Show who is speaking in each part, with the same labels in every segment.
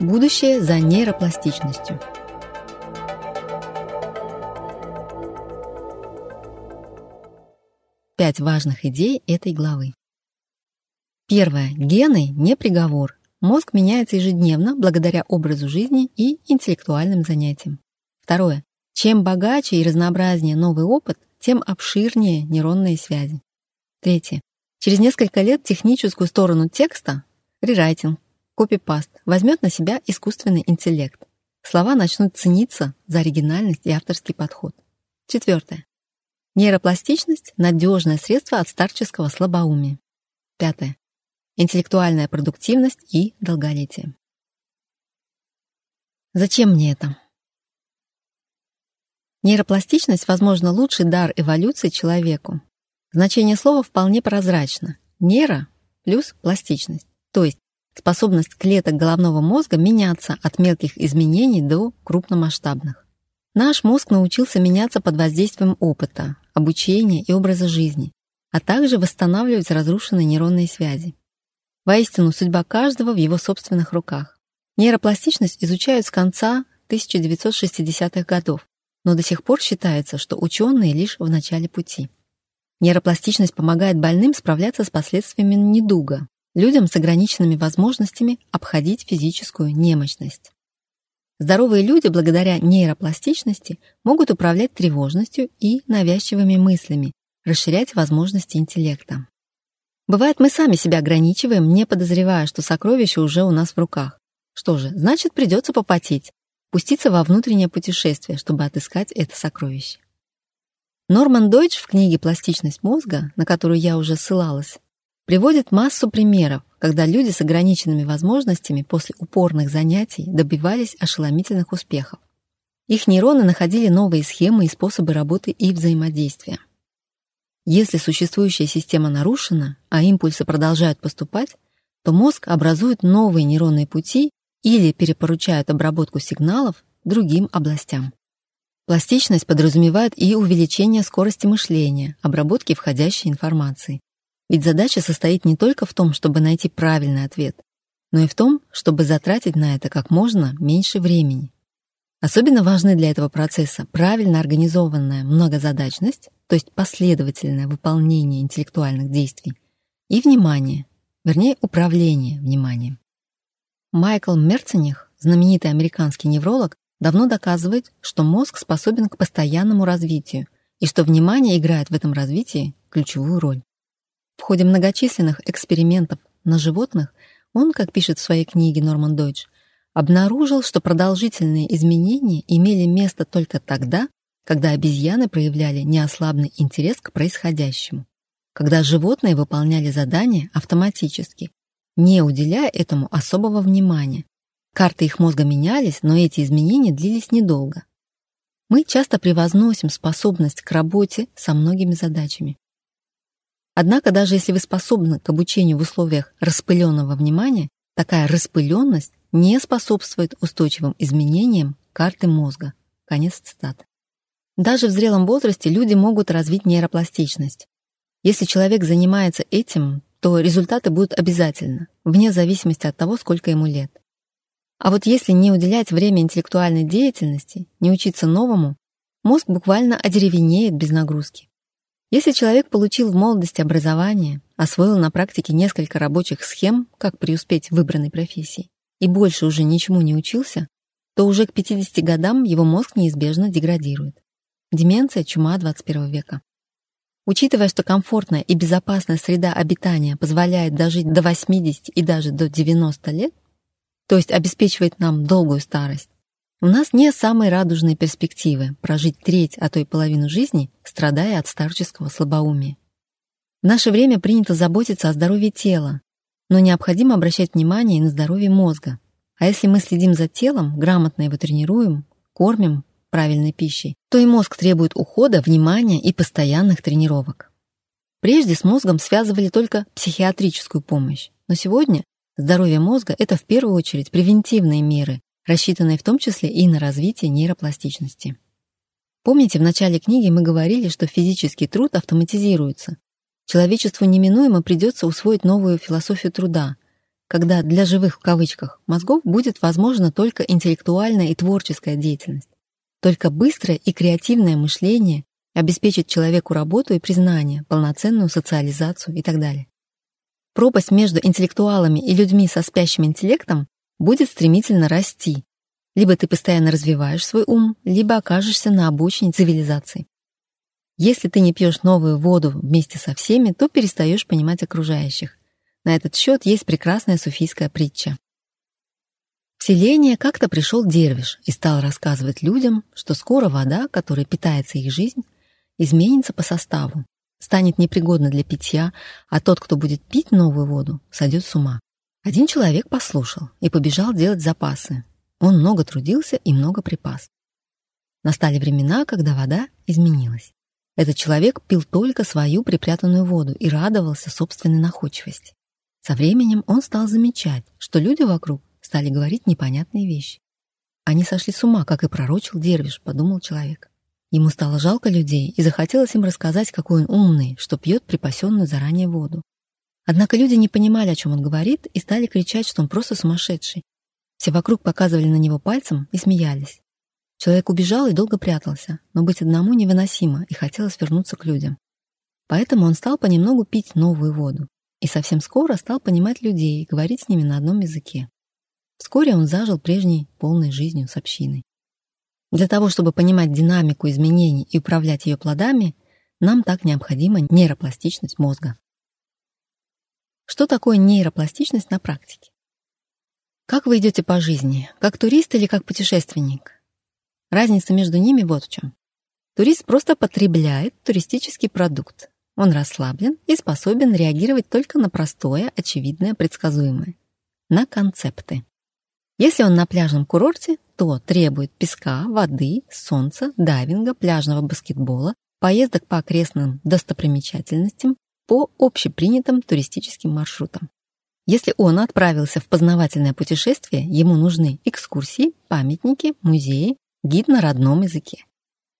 Speaker 1: Будущее за нейропластичностью. Пять важных идей этой главы. Первое. Гены не приговор. Мозг меняется ежедневно благодаря образу жизни и интеллектуальным занятиям. Второе. Чем богаче и разнообразнее новый опыт, тем обширнее нейронные связи. Третье. Через несколько лет техническую сторону текста, рерайтинг, копипаст, возьмет на себя искусственный интеллект. Слова начнут цениться за оригинальность и авторский подход. Четвертое. Нейропластичность – надежное средство от старческого слабоумия. Пятое интеллектуальная продуктивность и долголетие. Зачем мне это? Нейропластичность, возможно, лучший дар эволюции человеку. Значение слова вполне прозрачно. Нейро плюс пластичность, то есть способность клеток головного мозга меняться от мелких изменений до крупномасштабных. Наш мозг научился меняться под воздействием опыта, обучения и образа жизни, а также восстанавливать разрушенные нейронные связи. Воистину, судьба каждого в его собственных руках. Нейропластичность изучают с конца 1960-х годов, но до сих пор считается, что ученые лишь в начале пути. Нейропластичность помогает больным справляться с последствиями недуга, людям с ограниченными возможностями обходить физическую немощность. Здоровые люди благодаря нейропластичности могут управлять тревожностью и навязчивыми мыслями, расширять возможности интеллекта. Бывает, мы сами себя ограничиваем, не подозревая, что сокровище уже у нас в руках. Что же, значит, придется попотеть, пуститься во внутреннее путешествие, чтобы отыскать это сокровище. Норман Дойч в книге «Пластичность мозга», на которую я уже ссылалась, приводит массу примеров, когда люди с ограниченными возможностями после упорных занятий добивались ошеломительных успехов. Их нейроны находили новые схемы и способы работы и взаимодействия. Если существующая система нарушена, а импульсы продолжают поступать, то мозг образует новые нейронные пути или перепоручает обработку сигналов другим областям. Пластичность подразумевает и увеличение скорости мышления, обработки входящей информации. Ведь задача состоит не только в том, чтобы найти правильный ответ, но и в том, чтобы затратить на это как можно меньше времени. Особенно важны для этого процесса правильно организованная многозадачность, то есть последовательное выполнение интеллектуальных действий, и внимание, вернее, управление вниманием. Майкл Мерцених, знаменитый американский невролог, давно доказывает, что мозг способен к постоянному развитию и что внимание играет в этом развитии ключевую роль. В ходе многочисленных экспериментов на животных он, как пишет в своей книге Норман Дойдж, обнаружил, что продолжительные изменения имели место только тогда, когда обезьяны проявляли неослабный интерес к происходящему, когда животные выполняли задания автоматически, не уделяя этому особого внимания. Карты их мозга менялись, но эти изменения длились недолго. Мы часто превозносим способность к работе со многими задачами. Однако даже если вы способны к обучению в условиях распыленного внимания, такая распыленность не способствует устойчивым изменениям карты мозга. Конец цитаты. Даже в зрелом возрасте люди могут развить нейропластичность. Если человек занимается этим, то результаты будут обязательно, вне зависимости от того, сколько ему лет. А вот если не уделять время интеллектуальной деятельности, не учиться новому, мозг буквально одеревенеет без нагрузки. Если человек получил в молодости образование, освоил на практике несколько рабочих схем, как преуспеть в выбранной профессии, и больше уже ничему не учился, то уже к 50 годам его мозг неизбежно деградирует. Деменция – чума 21 века. Учитывая, что комфортная и безопасная среда обитания позволяет дожить до 80 и даже до 90 лет, то есть обеспечивает нам долгую старость, у нас не самые радужные перспективы прожить треть, а то и половину жизни, страдая от старческого слабоумия. В наше время принято заботиться о здоровье тела, но необходимо обращать внимание и на здоровье мозга. А если мы следим за телом, грамотно его тренируем, кормим правильной пищей, то и мозг требует ухода, внимания и постоянных тренировок. Прежде с мозгом связывали только психиатрическую помощь, но сегодня здоровье мозга — это в первую очередь превентивные меры, рассчитанной в том числе и на развитие нейропластичности. Помните, в начале книги мы говорили, что физический труд автоматизируется. Человечеству неминуемо придется усвоить новую философию труда, когда для живых в кавычках мозгов будет возможна только интеллектуальная и творческая деятельность. Только быстрое и креативное мышление обеспечит человеку работу и признание, полноценную социализацию и так далее. Пропасть между интеллектуалами и людьми со спящим интеллектом будет стремительно расти, либо ты постоянно развиваешь свой ум, либо окажешься на обочине цивилизации. Если ты не пьешь новую воду вместе со всеми, то перестаешь понимать окружающих. На этот счет есть прекрасная суфийская притча. В селение как-то пришел дервиш и стал рассказывать людям, что скоро вода, которой питается их жизнь, изменится по составу, станет непригодна для питья, а тот, кто будет пить новую воду, сойдет с ума. Один человек послушал и побежал делать запасы, он много трудился и много припас. Настали времена, когда вода изменилась. Этот человек пил только свою припрятанную воду и радовался собственной находчивости. Со временем он стал замечать, что люди вокруг стали говорить непонятные вещи. Они сошли с ума, как и пророчил Дервиш, подумал человек. Ему стало жалко людей и захотелось им рассказать, какой он умный, что пьет припасенную заранее воду. Однако люди не понимали, о чем он говорит, и стали кричать, что он просто сумасшедший, все вокруг показывали на него пальцем и смеялись. Человек убежал и долго прятался, но быть одному невыносимо, и хотелось вернуться к людям. Поэтому он стал понемногу пить новую воду. И совсем скоро стал понимать людей и говорить с ними на одном языке. Вскоре он зажил прежней полной жизнью с общиной. Для того, чтобы понимать динамику изменений и управлять ее плодами, нам так необходима нейропластичность мозга. Что такое нейропластичность на практике? Как вы идете по жизни? Как турист или как путешественник? Разница между ними вот в чем. Турист просто потребляет туристический продукт. Он расслаблен и способен реагировать только на простое, очевидное, предсказуемое. На концепты. Если он на пляжном курорте, то требует песка, воды, солнца, дайвинга, пляжного баскетбола, поездок по окрестным достопримечательностям по общепринятым туристическим маршрутам. Если он отправился в познавательное путешествие, ему нужны экскурсии, памятники, музеи, гид на родном языке.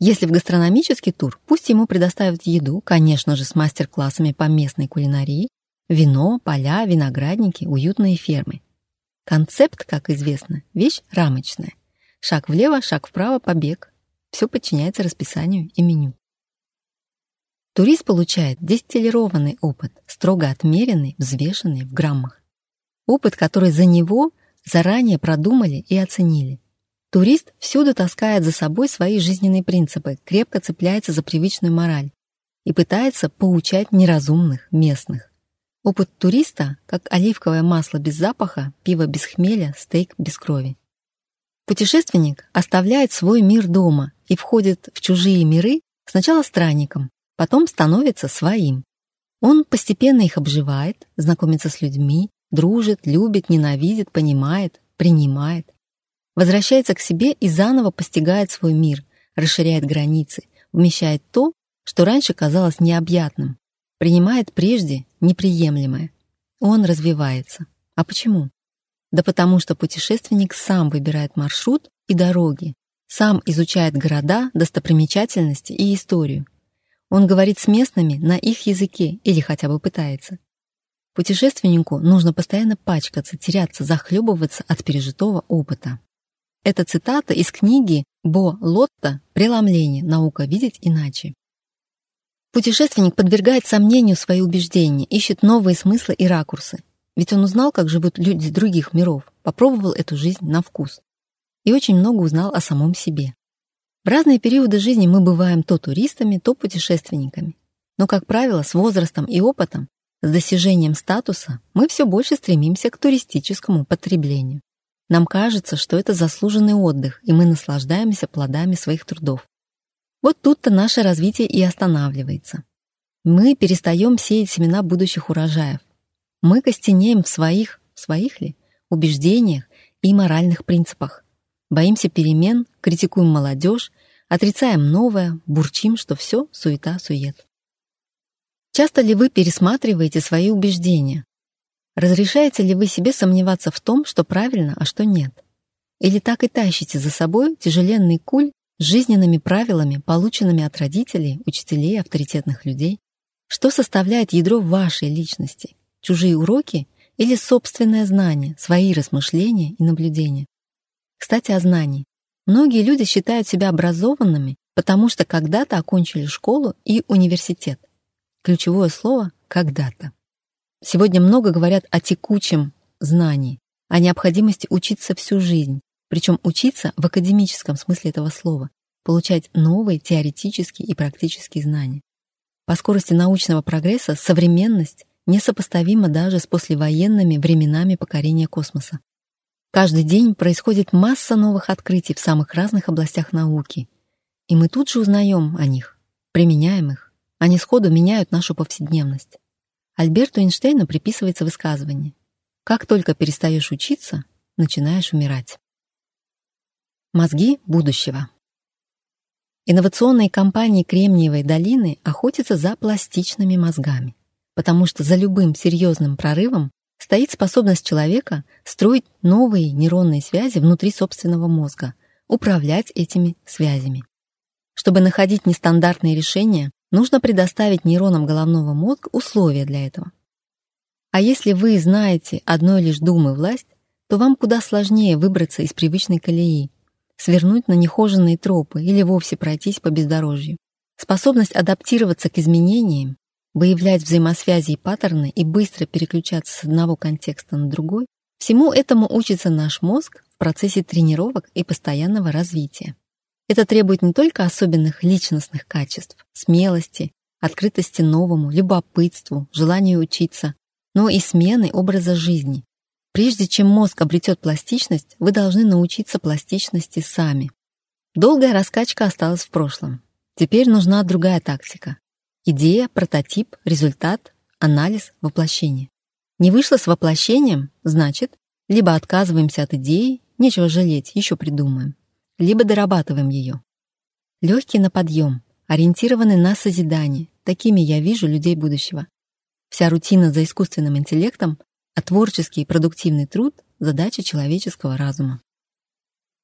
Speaker 1: Если в гастрономический тур, пусть ему предоставят еду, конечно же, с мастер-классами по местной кулинарии, вино, поля, виноградники, уютные фермы. Концепт, как известно, вещь рамочная. Шаг влево, шаг вправо, побег. Все подчиняется расписанию и меню. Турист получает дистиллированный опыт, строго отмеренный, взвешенный в граммах. Опыт, который за него заранее продумали и оценили. Турист всюду таскает за собой свои жизненные принципы, крепко цепляется за привычную мораль и пытается поучать неразумных местных. Опыт туриста, как оливковое масло без запаха, пиво без хмеля, стейк без крови. Путешественник оставляет свой мир дома и входит в чужие миры сначала странником, потом становится своим. Он постепенно их обживает, знакомится с людьми, дружит, любит, ненавидит, понимает, принимает. Возвращается к себе и заново постигает свой мир, расширяет границы, вмещает то, что раньше казалось необъятным, принимает прежде неприемлемое. Он развивается. А почему? Да потому что путешественник сам выбирает маршрут и дороги, сам изучает города, достопримечательности и историю, он говорит с местными на их языке или хотя бы пытается. Путешественнику нужно постоянно пачкаться, теряться, захлебываться от пережитого опыта. Это цитата из книги Бо Лотта «Преломление. Наука видеть иначе». Путешественник подвергает сомнению свои убеждения, ищет новые смыслы и ракурсы. Ведь он узнал, как живут люди других миров, попробовал эту жизнь на вкус. И очень много узнал о самом себе. В разные периоды жизни мы бываем то туристами, то путешественниками. Но, как правило, с возрастом и опытом, с достижением статуса, мы все больше стремимся к туристическому потреблению. Нам кажется, что это заслуженный отдых, и мы наслаждаемся плодами своих трудов. Вот тут-то наше развитие и останавливается. Мы перестаем сеять семена будущих урожаев. Мы костенеем в своих, своих ли, убеждениях и моральных принципах. Боимся перемен, критикуем молодежь, отрицаем новое, бурчим, что все суета-сует. Часто ли вы пересматриваете свои убеждения? Разрешаете ли вы себе сомневаться в том, что правильно, а что нет? Или так и тащите за собой тяжеленный куль жизненными правилами, полученными от родителей, учителей, авторитетных людей? Что составляет ядро вашей личности? Чужие уроки или собственное знание, свои размышления и наблюдения? Кстати, о знании. Многие люди считают себя образованными, потому что когда-то окончили школу и университет. Ключевое слово «когда-то». Сегодня много говорят о текучем знании, о необходимости учиться всю жизнь, причем учиться в академическом смысле этого слова, получать новые теоретические и практические знания. По скорости научного прогресса современность несопоставима даже с послевоенными временами покорения космоса. Каждый день происходит масса новых открытий в самых разных областях науки, и мы тут же узнаем о них, применяем их. Они сходу меняют нашу повседневность. Альберту Эйнштейну приписывается высказывание «Как только перестаешь учиться, начинаешь умирать». Мозги будущего. Инновационные компании Кремниевой долины охотятся за пластичными мозгами, потому что за любым серьезным прорывом стоит способность человека строить новые нейронные связи внутри собственного мозга, управлять этими связями. Чтобы находить нестандартные решения, нужно предоставить нейронам головного мозга условия для этого. А если вы знаете одной лишь думы власть, то вам куда сложнее выбраться из привычной колеи, свернуть на нехоженные тропы или вовсе пройтись по бездорожью. Способность адаптироваться к изменениям, выявлять взаимосвязи и паттерны и быстро переключаться с одного контекста на другой, всему этому учится наш мозг в процессе тренировок и постоянного развития. Это требует не только особенных личностных качеств, смелости, открытости новому, любопытству, желанию учиться, но и смены образа жизни, Прежде чем мозг обретет пластичность, вы должны научиться пластичности сами. Долгая раскачка осталась в прошлом. Теперь нужна другая тактика. Идея, прототип, результат, анализ, воплощение. Не вышло с воплощением, значит, либо отказываемся от идеи, нечего жалеть, еще придумаем, либо дорабатываем ее. Легкий на подъем, ориентированный на созидание, такими я вижу людей будущего. Вся рутина за искусственным интеллектом а творческий и продуктивный труд — задача человеческого разума.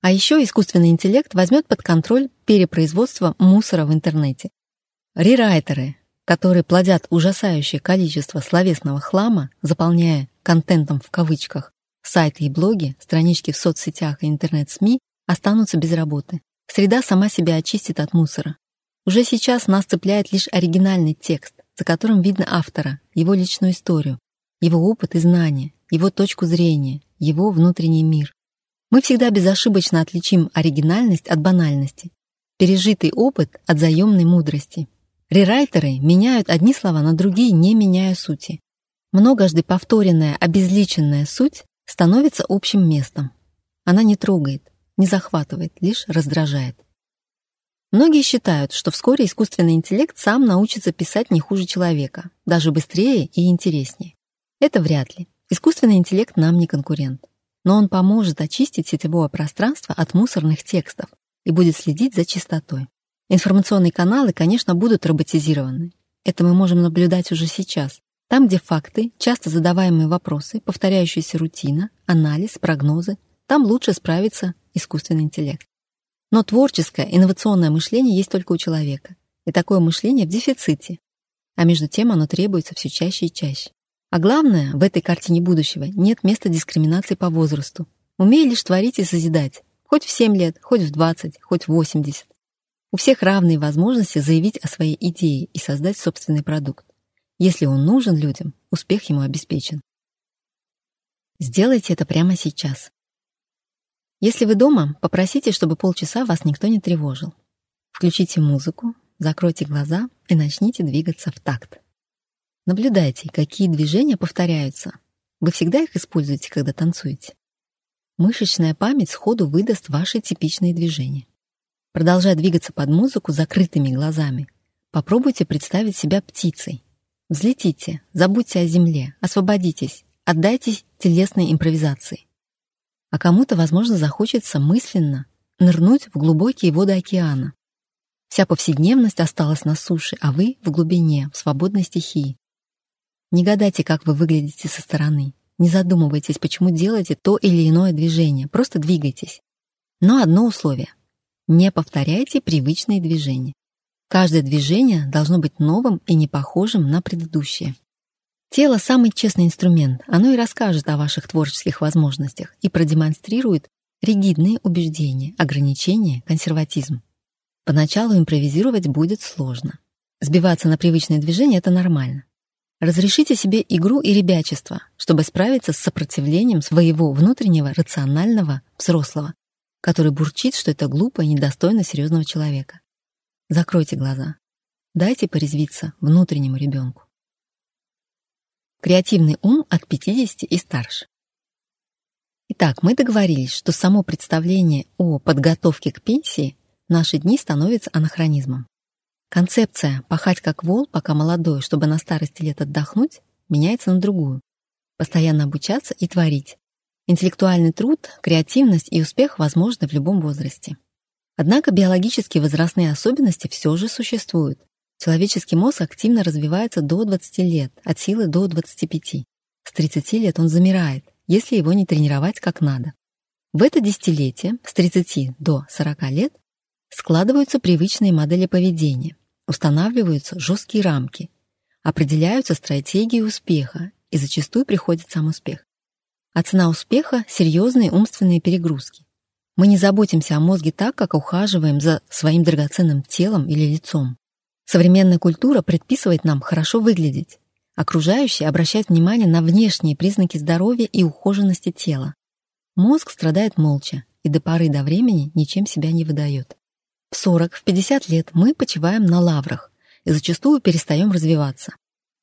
Speaker 1: А еще искусственный интеллект возьмет под контроль перепроизводство мусора в интернете. Рерайтеры, которые плодят ужасающее количество словесного хлама, заполняя «контентом» в кавычках сайты и блоги, странички в соцсетях и интернет-СМИ, останутся без работы. Среда сама себя очистит от мусора. Уже сейчас нас цепляет лишь оригинальный текст, за которым видно автора, его личную историю, его опыт и знания, его точку зрения, его внутренний мир. Мы всегда безошибочно отличим оригинальность от банальности, пережитый опыт от заемной мудрости. Рерайтеры меняют одни слова на другие, не меняя сути. Многожды повторенная, обезличенная суть становится общим местом. Она не трогает, не захватывает, лишь раздражает. Многие считают, что вскоре искусственный интеллект сам научится писать не хуже человека, даже быстрее и интереснее. Это вряд ли. Искусственный интеллект нам не конкурент. Но он поможет очистить сетевое пространство от мусорных текстов и будет следить за чистотой. Информационные каналы, конечно, будут роботизированы. Это мы можем наблюдать уже сейчас. Там, где факты, часто задаваемые вопросы, повторяющаяся рутина, анализ, прогнозы, там лучше справится искусственный интеллект. Но творческое, инновационное мышление есть только у человека. И такое мышление в дефиците. А между тем оно требуется все чаще и чаще. А главное, в этой картине будущего нет места дискриминации по возрасту. Умей лишь творить и созидать. Хоть в 7 лет, хоть в 20, хоть в 80. У всех равные возможности заявить о своей идее и создать собственный продукт. Если он нужен людям, успех ему обеспечен. Сделайте это прямо сейчас. Если вы дома, попросите, чтобы полчаса вас никто не тревожил. Включите музыку, закройте глаза и начните двигаться в такт. Наблюдайте, какие движения повторяются. Вы всегда их используете, когда танцуете. Мышечная память сходу выдаст ваши типичные движения. Продолжая двигаться под музыку закрытыми глазами, попробуйте представить себя птицей. Взлетите, забудьте о земле, освободитесь, отдайтесь телесной импровизации. А кому-то, возможно, захочется мысленно нырнуть в глубокие воды океана. Вся повседневность осталась на суше, а вы в глубине, в свободной стихии. Не гадайте, как вы выглядите со стороны. Не задумывайтесь, почему делаете то или иное движение, просто двигайтесь. Но одно условие — не повторяйте привычные движения. Каждое движение должно быть новым и не похожим на предыдущее. Тело — самый честный инструмент, оно и расскажет о ваших творческих возможностях и продемонстрирует ригидные убеждения, ограничения, консерватизм. Поначалу импровизировать будет сложно. Сбиваться на привычные движения — это нормально. Разрешите себе игру и ребячество, чтобы справиться с сопротивлением своего внутреннего рационального взрослого, который бурчит, что это глупо и недостойно серьезного человека. Закройте глаза. Дайте порезвиться внутреннему ребенку. Креативный ум от 50 и старше. Итак, мы договорились, что само представление о подготовке к пенсии в наши дни становится анахронизмом. Концепция «пахать как вол, пока молодой, чтобы на старости лет отдохнуть» меняется на другую. Постоянно обучаться и творить. Интеллектуальный труд, креативность и успех возможны в любом возрасте. Однако биологические возрастные особенности все же существуют. Человеческий мозг активно развивается до 20 лет, от силы до 25. С 30 лет он замирает, если его не тренировать как надо. В это десятилетие, с 30 до 40 лет, складываются привычные модели поведения, устанавливаются жесткие рамки, определяются стратегии успеха, и зачастую приходит сам успех. А цена успеха — серьезные умственные перегрузки. Мы не заботимся о мозге так, как ухаживаем за своим драгоценным телом или лицом. Современная культура предписывает нам хорошо выглядеть. Окружающие обращают внимание на внешние признаки здоровья и ухоженности тела. Мозг страдает молча и до поры до времени ничем себя не выдает. В 40, в 50 лет мы почиваем на лаврах и зачастую перестаем развиваться.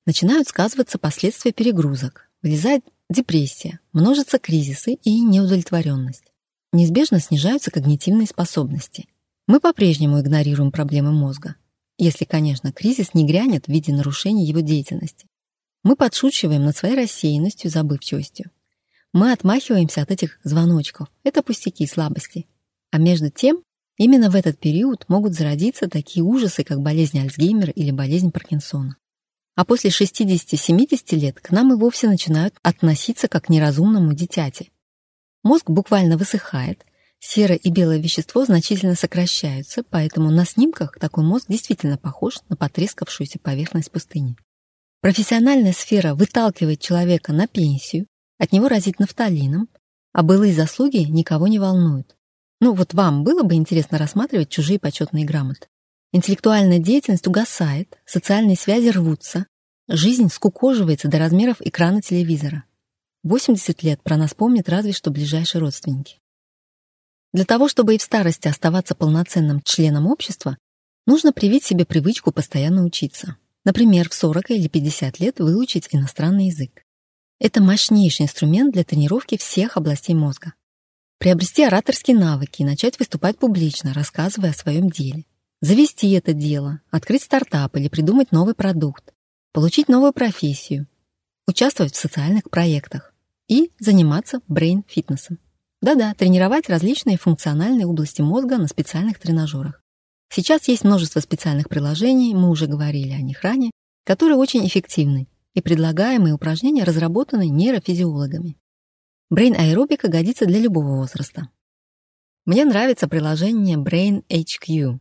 Speaker 1: Начинают сказываться последствия перегрузок, вылезает депрессия, множатся кризисы и неудовлетворенность. Неизбежно снижаются когнитивные способности. Мы по-прежнему игнорируем проблемы мозга, если, конечно, кризис не грянет в виде нарушения его деятельности. Мы подшучиваем над своей рассеянностью забывчивостью. Мы отмахиваемся от этих звоночков. Это пустяки и слабости. А между тем Именно в этот период могут зародиться такие ужасы, как болезнь Альцгеймера или болезнь Паркинсона. А после 60-70 лет к нам и вовсе начинают относиться как к неразумному дитяти. Мозг буквально высыхает, серое и белое вещество значительно сокращаются, поэтому на снимках такой мозг действительно похож на потрескавшуюся поверхность пустыни. Профессиональная сфера выталкивает человека на пенсию, от него разит нафталином, а былые заслуги никого не волнуют. Ну вот вам было бы интересно рассматривать чужие почетные грамоты. Интеллектуальная деятельность угасает, социальные связи рвутся, жизнь скукоживается до размеров экрана телевизора. 80 лет про нас помнят разве что ближайшие родственники. Для того, чтобы и в старости оставаться полноценным членом общества, нужно привить себе привычку постоянно учиться. Например, в 40 или 50 лет выучить иностранный язык. Это мощнейший инструмент для тренировки всех областей мозга приобрести ораторские навыки и начать выступать публично, рассказывая о своем деле. Завести это дело, открыть стартап или придумать новый продукт, получить новую профессию, участвовать в социальных проектах и заниматься брейн-фитнесом. Да-да, тренировать различные функциональные области мозга на специальных тренажерах. Сейчас есть множество специальных приложений, мы уже говорили о них ранее, которые очень эффективны, и предлагаемые упражнения разработаны нейрофизиологами. Brain аэробика годится для любого возраста. Мне нравится приложение Brain HQ.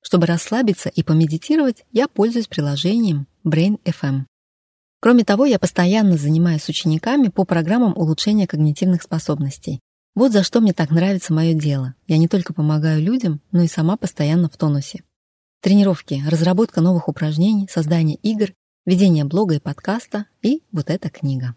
Speaker 1: Чтобы расслабиться и помедитировать, я пользуюсь приложением Brain FM. Кроме того, я постоянно занимаюсь с учениками по программам улучшения когнитивных способностей. Вот за что мне так нравится мое дело. Я не только помогаю людям, но и сама постоянно в тонусе. Тренировки, разработка новых упражнений, создание игр, ведение блога и подкаста и вот эта книга.